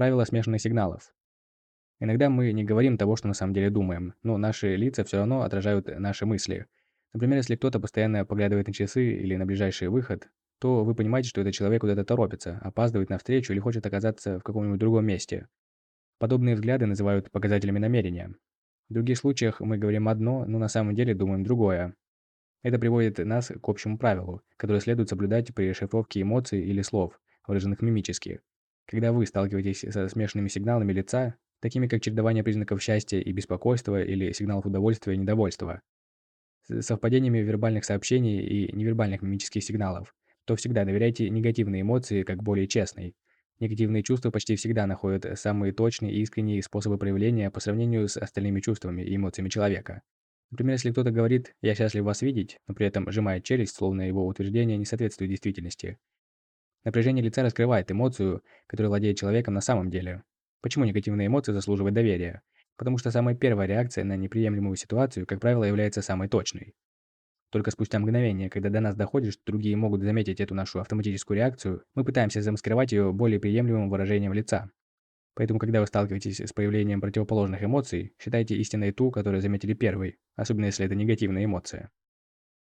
Правило смешанных сигналов. Иногда мы не говорим того, что на самом деле думаем, но наши лица все равно отражают наши мысли. Например, если кто-то постоянно поглядывает на часы или на ближайший выход, то вы понимаете, что этот человек куда-то торопится, опаздывает на встречу или хочет оказаться в каком-нибудь другом месте. Подобные взгляды называют показателями намерения. В других случаях мы говорим одно, но на самом деле думаем другое. Это приводит нас к общему правилу, которое следует соблюдать при шифровке эмоций или слов, выраженных мимически. Когда вы сталкиваетесь со смешанными сигналами лица, такими как чередование признаков счастья и беспокойства или сигналов удовольствия и недовольства, совпадениями вербальных сообщений и невербальных мимических сигналов, то всегда доверяйте негативные эмоции как более честной. Негативные чувства почти всегда находят самые точные и искренние способы проявления по сравнению с остальными чувствами и эмоциями человека. Например, если кто-то говорит «я счастлив вас видеть», но при этом сжимает челюсть, словно его утверждение не соответствует действительности. Напряжение лица раскрывает эмоцию, которая владеет человеком на самом деле. Почему негативные эмоции заслуживают доверия? Потому что самая первая реакция на неприемлемую ситуацию, как правило, является самой точной. Только спустя мгновение, когда до нас доходит, что другие могут заметить эту нашу автоматическую реакцию, мы пытаемся замаскировать ее более приемлемым выражением лица. Поэтому, когда вы сталкиваетесь с появлением противоположных эмоций, считайте истиной ту, которую заметили первой, особенно если это негативная эмоция.